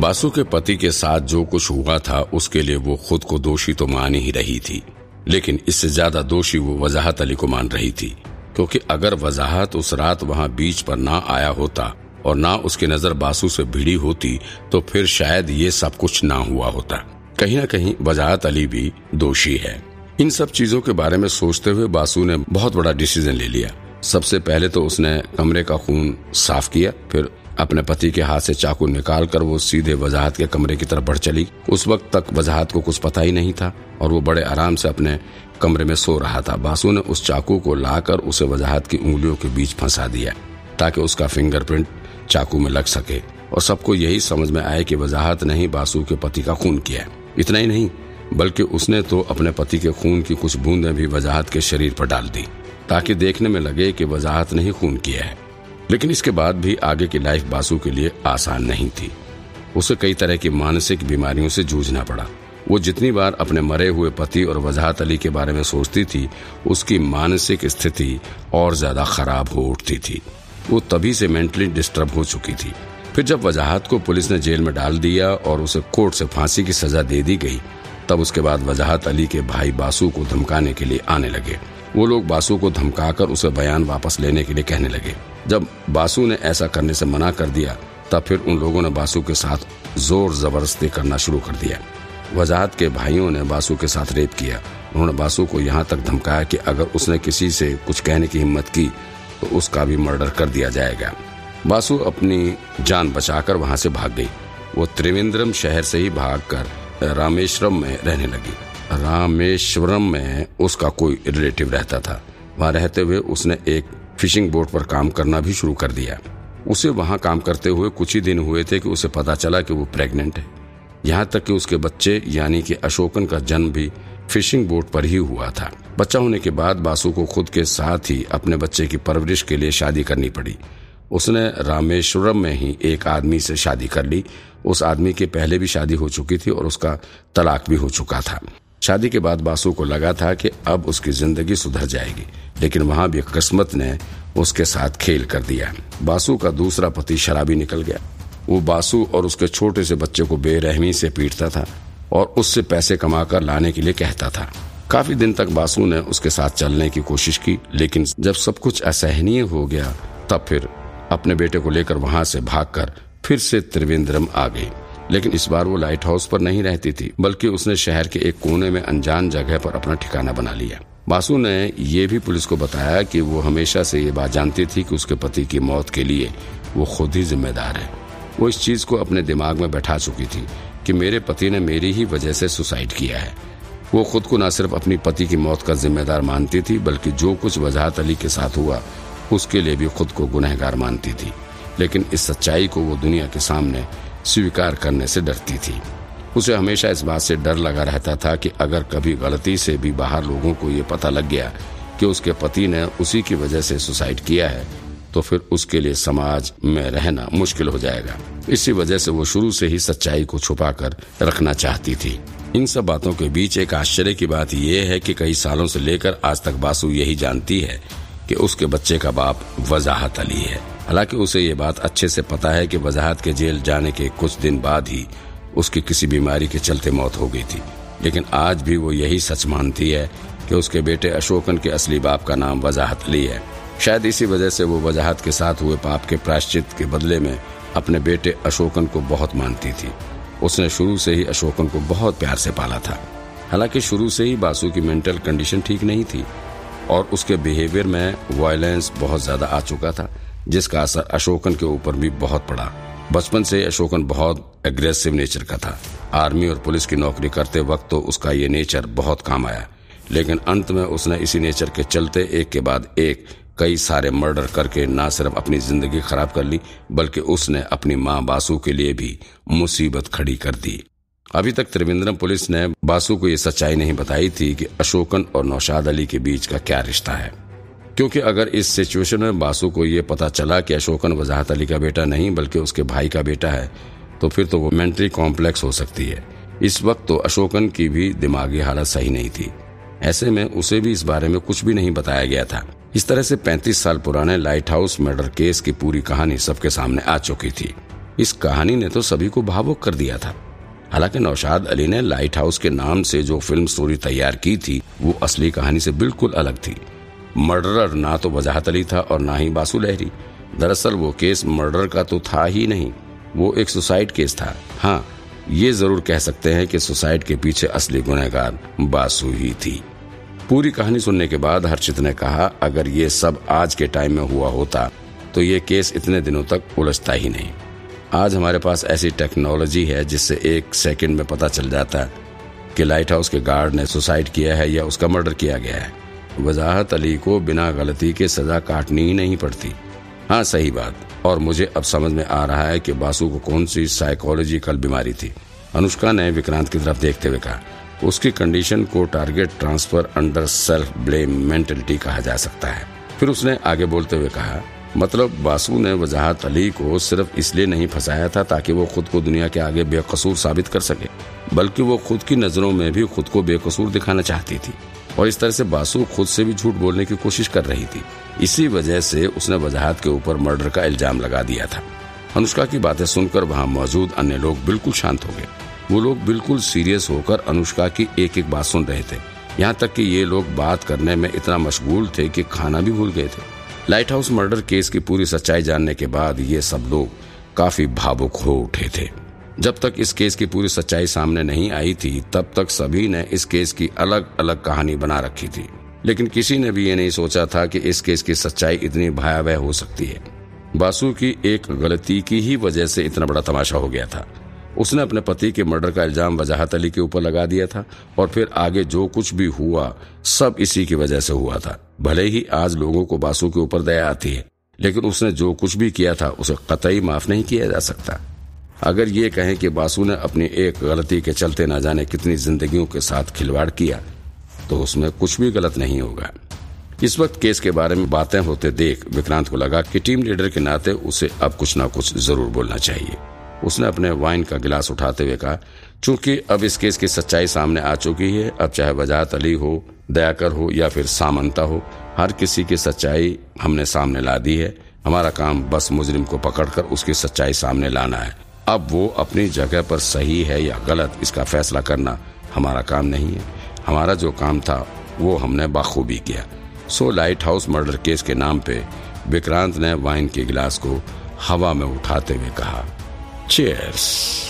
बासु के पति के साथ जो कुछ हुआ था, उसके लिए वो खुद को दोषी तो मान ही रही थी। लेकिन इससे ज़्यादा दोषी वो वजाहत अली को मान रही थी। क्योंकि अगर वजाहत उस रात वहाँ बीच पर ना आया होता और ना उसकी नज़र बासु से भिड़ी होती तो फिर शायद ये सब कुछ ना हुआ होता। कहीं ना कहीं वजाहत अली भी दोषी है। इन सब चीज़ों के बारे में सोचते हुए बासु ने बहुत बड़ा डिसीज़न ले लिया। सबसे पहले तो उसने कमरे का खून साफ़ किया, फिर अपने पति के हाथ से चाकू निकालकर वो सीधे वजाहत के कमरे की तरफ़ बढ़ चली। उस वक्त तक वजाहत को कुछ पता ही नहीं था और वो बड़े आराम से अपने कमरे में सो रहा था। बासु ने उस चाकू को लाकर उसे वजाहत की उंगलियों के बीच फंसा दिया, ताकि उसका फिंगरप्रिंट चाकू में लग सके। और सबको यही समझ में आए कि वजाहत ने ही बासु के पति का खून किया इतना ही नहीं, बल्कि उसने तो अपने पति के खून की कुछ बूंदें भी वजाहत के शरीर पर डाल दी, ताकि देखने में लगे कि वजाहत ने ही खून किया है। लेकिन इसके बाद भी आगे की लाइफ बासु के लिए आसान नहीं थी। उसे कई तरह की मानसिक बीमारियों से जूझना पड़ा। वो जितनी बार अपने मरे हुए पति और वजाहत अली के बारे में सोचती थी, उसकी मानसिक स्थिति और ज़्यादा खराब हो उठती थी। वो तभी से मेंटली डिस्टर्ब हो चुकी थी। फिर जब वजाहत को पुलिस ने जेल में डाल दिया और उसे कोर्ट से फांसी की सजा दे दी गई, तब उसके बाद वजाहत अली के भाई बासु को धमकाने के लिए आने लगे। वो लोग बासु को धमकाकर उसे बयान वापस लेने के लिए कहने लगे। जब बासु ने ऐसा करने से मना कर दिया, तब फिर उन लोगों ने बासु के साथ ज़ोर ज़बरदस्ती करना शुरू कर दिया। वजाहत के भाइयों ने बासु के साथ रेप किया। उन्होंने बासु को यहाँ तक धमकाया कि अगर उसने किसी से कुछ कहने की हिम्मत की तो उसका भी मर्डर कर दिया जाएगा। बासु अपनी जान बचाकर वहाँ से भाग गई। वो त्रिवेंद्रम शहर से ही भागकर रामेश्वरम में रहने लगी। रामेश्वरम में उसका कोई रिलेटिव रहता था। वहाँ रहते हुए उसने एक फिशिंग बोट पर काम करना भी शुरू कर दिया। उसे वहाँ काम करते हुए कुछ ही दिन हुए थे कि उसे पता चला कि वो प्रेग्नेंट है। यहाँ तक कि उसके बच्चे यानी कि अशोकन का जन्म भी फिशिंग बोट पर ही हुआ था। बच्चा होने के बाद बासु को खुद के साथ ही अपने बच्चे की परवरिश के लिए शादी करनी पड़ी। उसने रामेश्वरम में ही एक आदमी से शादी कर ली। उस आदमी के पहले भी शादी हो चुकी थी और उसका तलाक भी हो चुका था। शादी के बाद बासु को लगा था कि अब उसकी ज़िंदगी सुधर जाएगी, लेकिन वहाँ भी किस्मत ने उसके साथ खेल कर दिया। बासु का दूसरा पति शराबी निकल गया। वो बासु और उसके छोटे से बच्चे को बेरहमी से पीटता था और उससे पैसे कमाकर लाने के लिए कहता था। काफ़ी दिन तक बासु ने उसके साथ चलने की कोशिश की, लेकिन जब सब कुछ असहनीय हो गया, तब फिर अपने बेटे को लेकर वहाँ से भागकर फिर से त्रिवेंद्रम आ गई। लेकिन इस बार वो लाइट हाउस पर नहीं रहती थी, बल्कि उसने शहर के एक कोने में अनजान जगह पर अपना ठिकाना बना लिया। बासु ने ये भी पुलिस को बताया कि वो हमेशा से ये बात जानती थी कि उसके पति की मौत के लिए वो खुद ही जिम्मेदार है। वो इस चीज़ को अपने दिमाग में बैठा चुकी थी कि मेरे पति ने मेरी ही वजह से सुसाइड किया है। वो खुद को न सिर्फ़ अपनी पति की मौत का जिम्मेदार मानती थी, बल्कि जो कुछ वजाहत अली के साथ हुआ, उसके लिए भी खुद को गुनहगार मानती थी। लेकिन इस सच्चाई को वो दुनिया के सामने स्वीकार करने से डरती थी। उसे हमेशा इस बात से डर लगा रहता था कि अगर कभी गलती से भी बाहर लोगों को ये पता लग गया कि उसके पति ने उसी की वजह से सुसाइड किया है तो फिर उसके लिए समाज में रहना मुश्किल हो जाएगा। इसी वजह से वो शुरू से ही सच्चाई को छुपा कर रखना चाहती थी। इन सब बातों के बीच एक आश्चर्य की बात यह है कि कई सालों से लेकर आज तक बासु यही जानती है कि उसके बच्चे का बाप वजाहत अली है। हालाँकि उसे ये बात अच्छे से पता है कि वजाहत के जेल जाने के कुछ दिन बाद ही उसकी किसी बीमारी के चलते मौत हो गई थी। लेकिन आज भी वो यही सच मानती है कि उसके बेटे अशोकन के असली बाप का नाम वजाहत अली है। शायद इसी वजह से वो वजाहत के साथ हुए पाप के प्राश्चित के बदले में अपने बेटे अशोकन को बहुत मानती थी। उसने शुरू से ही अशोकन को बहुत प्यार से पाला था। हालाँकि शुरू से ही बासु की मेंटल कंडीशन ठीक नहीं थी। और उसके बिहेवियर में वायलेंस बहुत ज़्यादा आ चुका था, जिसका असर अशोकन के ऊपर भी बहुत पड़ा। बचपन से अशोकन बहुत एग्रेसिव नेचर का था। आर्मी और पुलिस की नौकरी करते वक्त तो उसका ये नेचर बहुत काम आया। लेकिन अंत में उसने इसी नेचर के चलते एक के बाद एक कई सारे मर्डर करके न सिर्फ़ अपनी ज़िंदगी खराब कर ली, बल्कि उसने अपनी माँ बासु के लिए भी मुसीबत खड़ी कर दी। अभी तक त्रिवेंद्रम पुलिस ने बासु को यह सच्चाई नहीं बताई थी कि अशोकन और नौशाद अली के बीच का क्या रिश्ता है। क्योंकि अगर इस सिचुएशन में बासु को यह पता चला कि अशोकन वजाहत अली का बेटा नहीं, बल्कि उसके भाई का बेटा है तो फिर तो वो मेंटली कॉम्प्लेक्स हो सकती है। इस वक्त तो अशोकन की भी दिमागी हालत सही नहीं थी। ऐसे में उसे भी इस बारे में कुछ भी नहीं बताया गया था। इस तरह से 35 साल पुराने लाइट हाउस मर्डर केस की पूरी कहानी सबके सामने आ चुकी थी। इस कहानी ने तो सभी को भावुक कर दिया था। हालाँकि नौशाद अली ने लाइट हाउस के नाम से जो फ़िल्म स्टोरी तैयार की थी, वो असली कहानी से बिल्कुल अलग थी। मर्डरर ना तो वजाहत अली था और ना ही बासु लहरी। दरअसल वो केस मर्डर का तो था ही नहीं, वो एक सुसाइड केस था। हाँ ये ज़रूर कह सकते हैं कि सुसाइड के पीछे असली गुनहगार बासु ही थी। पूरी कहानी सुनने के बाद हर्षित ने कहा, अगर ये सब आज के टाइम में हुआ होता तो ये केस इतने दिनों तक उलझता ही नहीं। आज हमारे पास ऐसी टेक्नोलॉजी है जिससे एक सेकंड में पता चल जाता है कि लाइट हाउस के गार्ड ने सुसाइड किया है या उसका मर्डर किया गया है। वजाहत अली को बिना गलती के सजा काटनी ही नहीं पड़ती। हाँ सही बात। और मुझे अब समझ में आ रहा है कि बासु को कौन सी साइकोलॉजिकल बीमारी थी। अनुष्का ने विक्रांत की तरफ़ देखते हुए कहा, उसकी कंडीशन को target transfer under self blame mentality कहा जा सकता है। फिर उसने आगे बोलते हुए कहा मतलब बासु ने वजाहत अली को सिर्फ़ इसलिए नहीं फंसाया था ताकि वो खुद को दुनिया के आगे बेकसूर साबित कर सके, बल्कि वो खुद की नज़रों में भी खुद को बेकसूर दिखाना चाहती थी। और इस तरह से बासु खुद से भी झूठ बोलने की कोशिश कर रही थी। इसी वजह से उसने वजाहत के ऊपर मर्डर का इल्ज़ाम लगा दिया था। अनुष्का की बातें सुनकर वहाँ मौजूद अन्य लोग बिल्कुल शांत हो गए। वो लोग बिल्कुल सीरियस होकर अनुष्का की एक एक बात सुन रहे थे। यहाँ तक कि ये लोग बात करने में इतना मशगूल थे कि खाना भी भूल गए थे। लाइट हाउस मर्डर केस की पूरी सच्चाई जानने के बाद ये सब लोग काफ़ी भावुक हो उठे थे। जब तक इस केस की पूरी सच्चाई सामने नहीं आई थी, तब तक सभी ने इस केस की अलग अलग कहानी बना रखी थी। लेकिन किसी ने भी ये नहीं सोचा था कि इस केस की सच्चाई इतनी भयावह हो सकती है। बासु की एक गलती की ही वजह से इतना बड़ा तमाशा हो गया था। उसने अपने पति के मर्डर का इल्ज़ाम वजाहत अली के ऊपर लगा दिया था और फिर आगे जो कुछ भी हुआ, सब इसी की वजह से हुआ था। भले ही आज लोगों को बासु के ऊपर दया आती है, लेकिन उसने जो कुछ भी किया था, उसे कतई माफ़ नहीं किया जा सकता। अगर ये कहें कि बासु ने अपनी एक गलती के चलते ना जाने कितनी जिंदगियों के साथ खिलवाड़ किया तो उसमें कुछ भी गलत नहीं होगा। इस वक्त केस के बारे में बातें होते देख विक्रांत को लगा कि टीम लीडर के नाते उसे अब कुछ ना कुछ ज़रूर बोलना चाहिए। उसने अपने वाइन का गिलास उठाते हुए कहा, चूँकि अब इस केस की सच्चाई सामने आ चुकी है, अब चाहे वजाहत अली हो, दयाकर हो या फिर सामंता हो, हर किसी की सच्चाई हमने सामने ला दी है। हमारा काम बस मुजरिम को पकड़कर उसकी सच्चाई सामने लाना है। अब वो अपनी जगह पर सही है या गलत, इसका फैसला करना हमारा काम नहीं है। हमारा जो काम था, वो हमने बखूबी किया। So lighthouse murder case के नाम पे विक्रांत ने वाइन के गिलास को हवा में उठाते हुए कहा। Cheers.